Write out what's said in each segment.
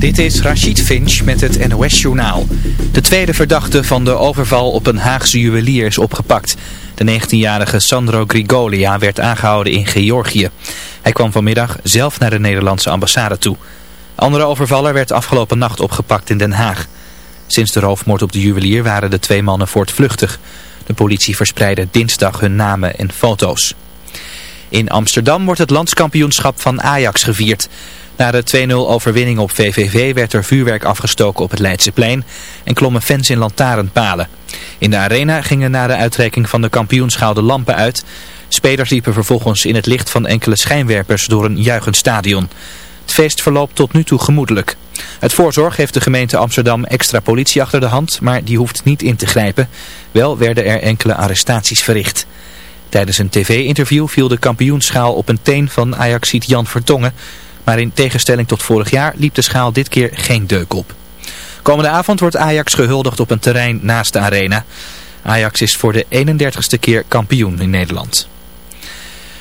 Dit is Rachid Finch met het NOS-journaal. De tweede verdachte van de overval op een Haagse juwelier is opgepakt. De 19-jarige Sandro Grigolia werd aangehouden in Georgië. Hij kwam vanmiddag zelf naar de Nederlandse ambassade toe. Andere overvaller werd afgelopen nacht opgepakt in Den Haag. Sinds de roofmoord op de juwelier waren de twee mannen voortvluchtig. De politie verspreidde dinsdag hun namen en foto's. In Amsterdam wordt het landskampioenschap van Ajax gevierd. Na de 2-0 overwinning op VVV werd er vuurwerk afgestoken op het Leidseplein en klommen fans in lantaarnpalen. In de arena gingen na de uitreiking van de kampioenschaal de lampen uit. Spelers liepen vervolgens in het licht van enkele schijnwerpers door een juichend stadion. Het feest verloopt tot nu toe gemoedelijk. Het voorzorg heeft de gemeente Amsterdam extra politie achter de hand, maar die hoeft niet in te grijpen. Wel werden er enkele arrestaties verricht. Tijdens een tv-interview viel de kampioenschaal op een teen van Ajaxiet Jan Vertongen. Maar in tegenstelling tot vorig jaar liep de schaal dit keer geen deuk op. Komende avond wordt Ajax gehuldigd op een terrein naast de arena. Ajax is voor de 31ste keer kampioen in Nederland.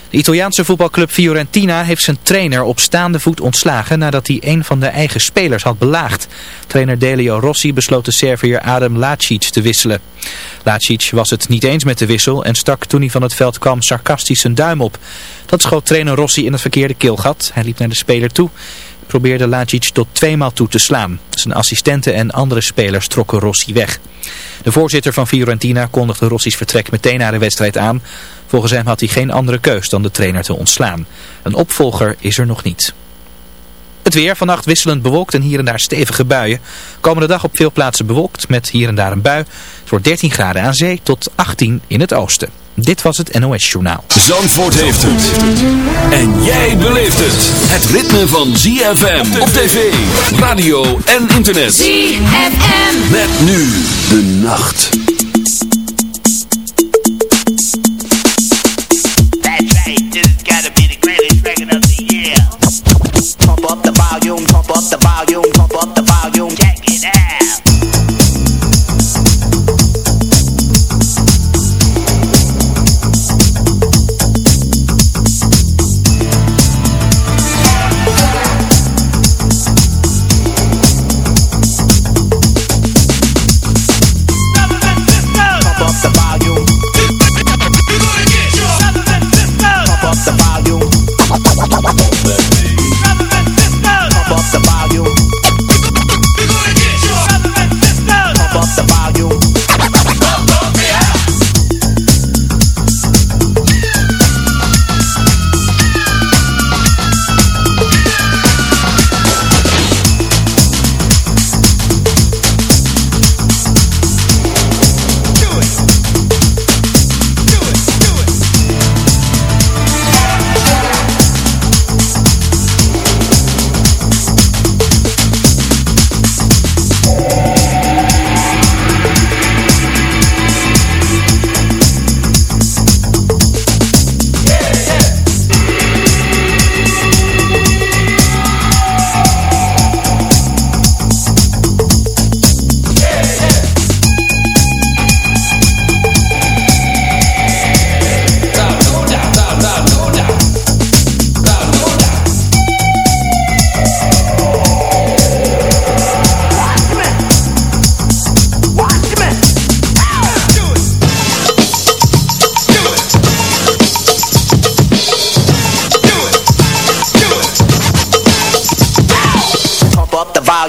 De Italiaanse voetbalclub Fiorentina heeft zijn trainer op staande voet ontslagen nadat hij een van de eigen spelers had belaagd. Trainer Delio Rossi besloot de Serviër Adam Lacic te wisselen. Lacic was het niet eens met de wissel en stak toen hij van het veld kwam sarcastisch zijn duim op. Dat schoot trainer Rossi in het verkeerde keelgat. Hij liep naar de speler toe probeerde Lacic tot tweemaal toe te slaan. Zijn assistenten en andere spelers trokken Rossi weg. De voorzitter van Fiorentina kondigde Rossi's vertrek meteen na de wedstrijd aan. Volgens hem had hij geen andere keus dan de trainer te ontslaan. Een opvolger is er nog niet. Het weer vannacht wisselend bewolkt en hier en daar stevige buien. Komende dag op veel plaatsen bewolkt met hier en daar een bui. Het wordt 13 graden aan zee tot 18 in het oosten. Dit was het NOS Journaal. Zandvoort heeft het. En jij beleeft het. Het ritme van ZFM op tv, radio en internet. ZFM. Met nu de nacht.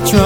도와줘.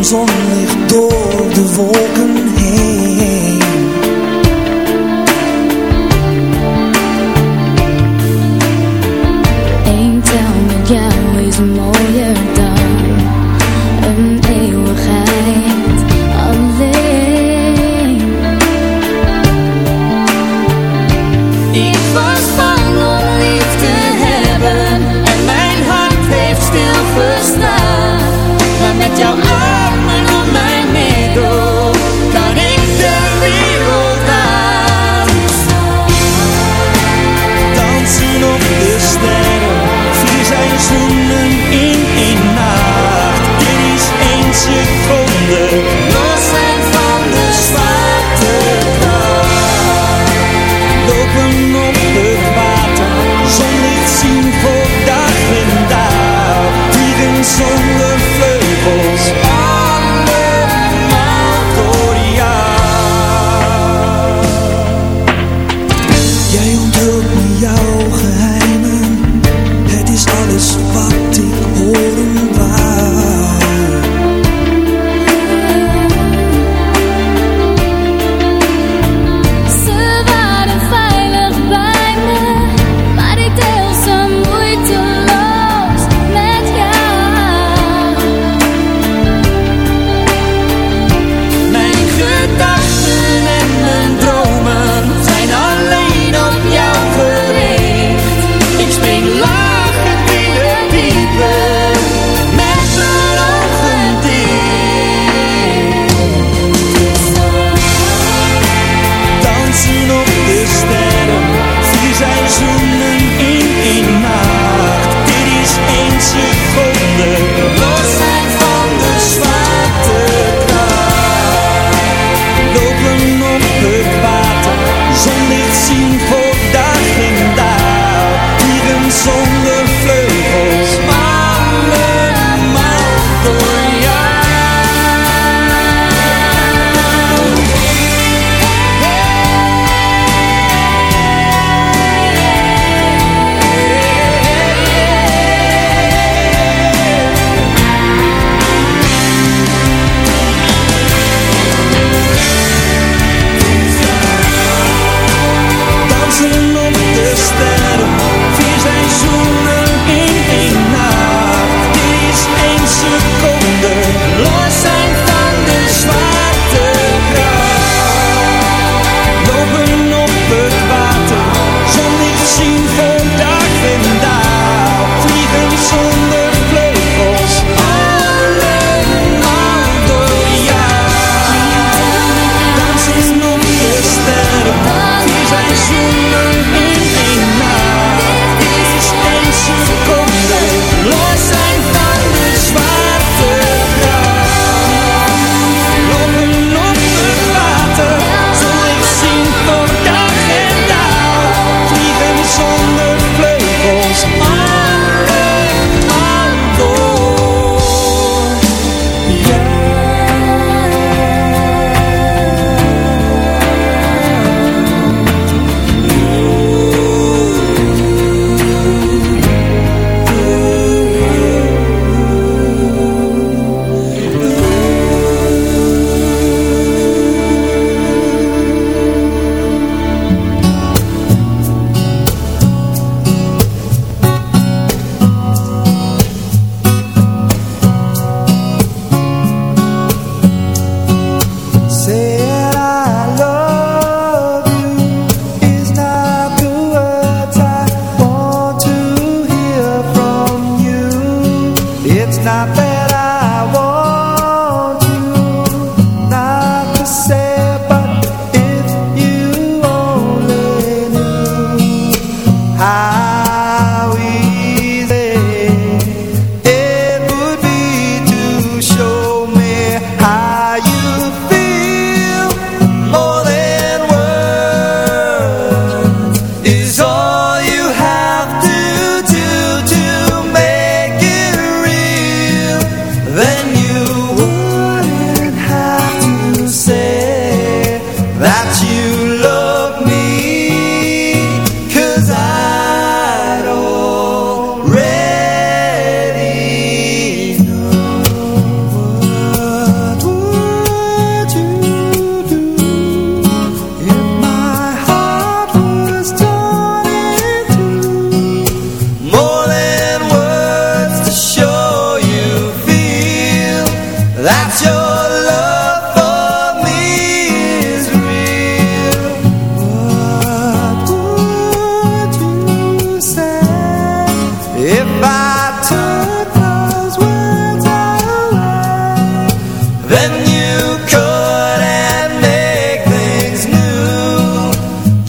Zonlicht door de wolken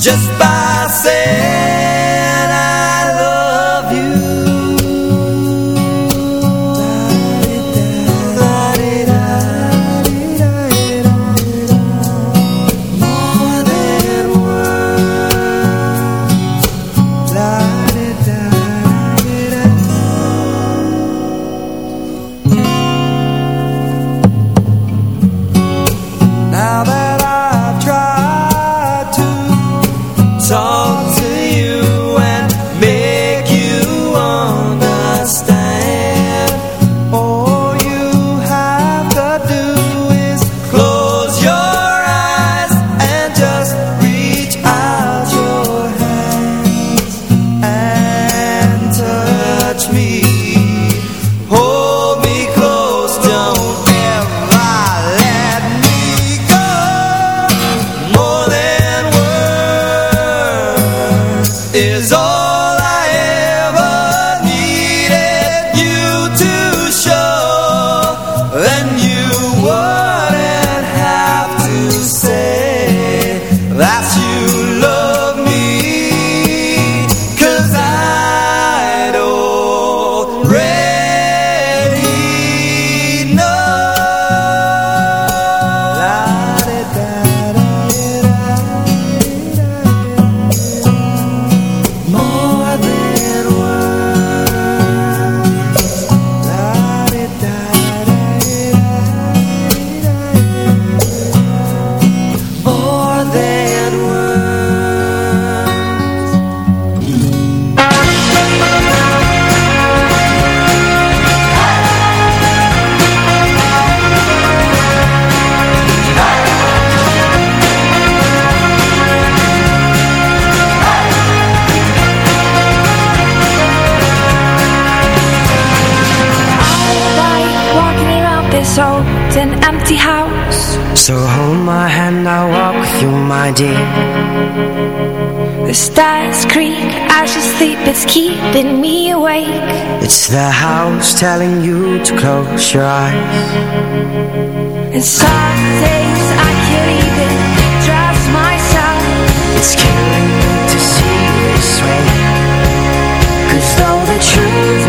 just by it's keeping me awake. It's the house telling you to close your eyes. And some days I can't even trust myself. It's killing me to see this way. Cause though the truth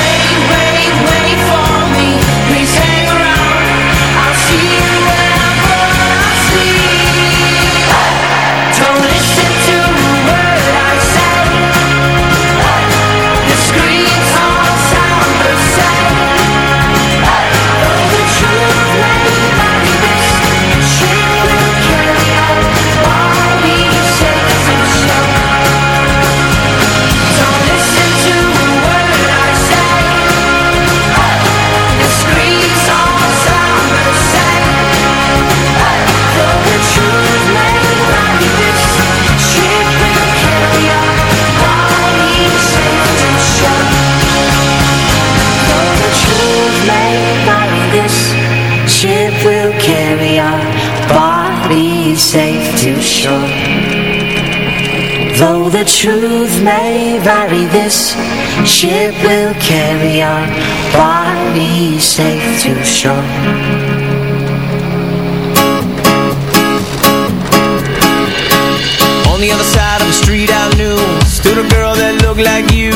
be safe to shore Though the truth may vary This ship will carry our body safe to shore On the other side of the street I knew Stood a girl that looked like you.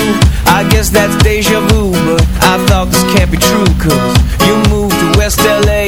I guess that's deja vu But I thought this can't be true Cause you moved to West L.A.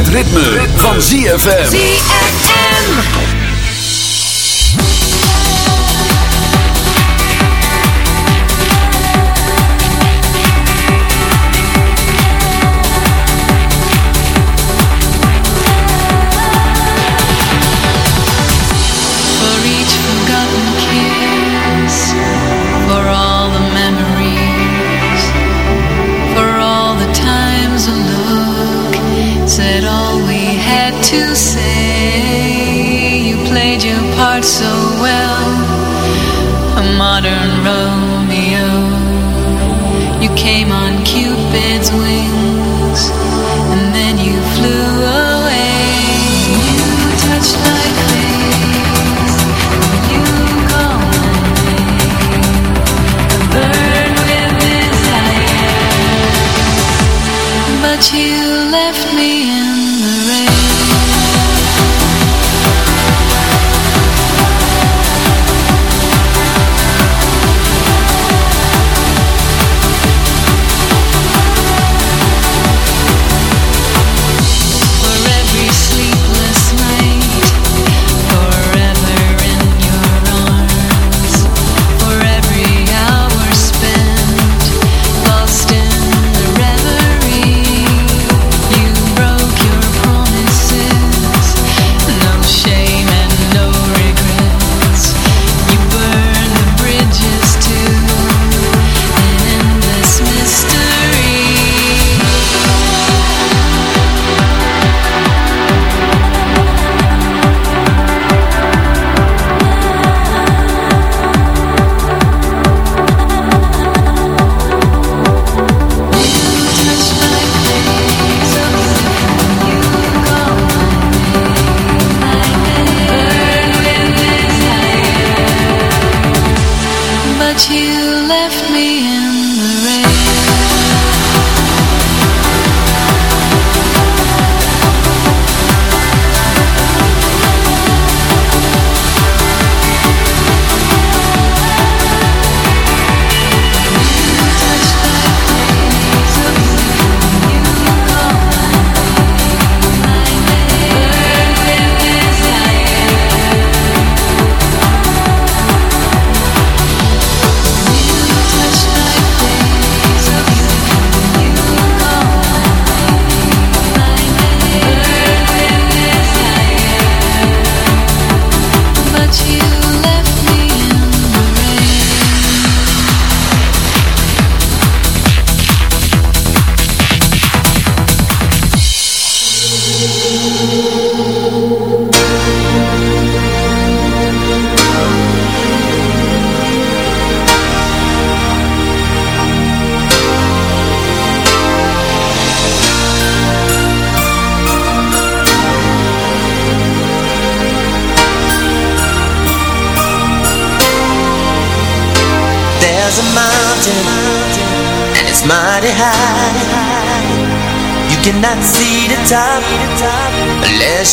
het ritme, van ZFM. quite so well. A modern Romeo, you came on Cupid's wing.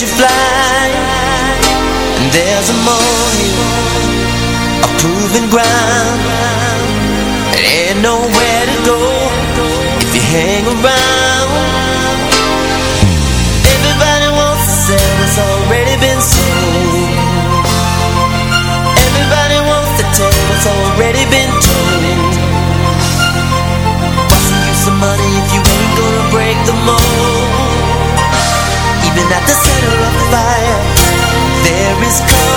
you fly. And there's a morning a proven ground. And at the center of the fire There is gold.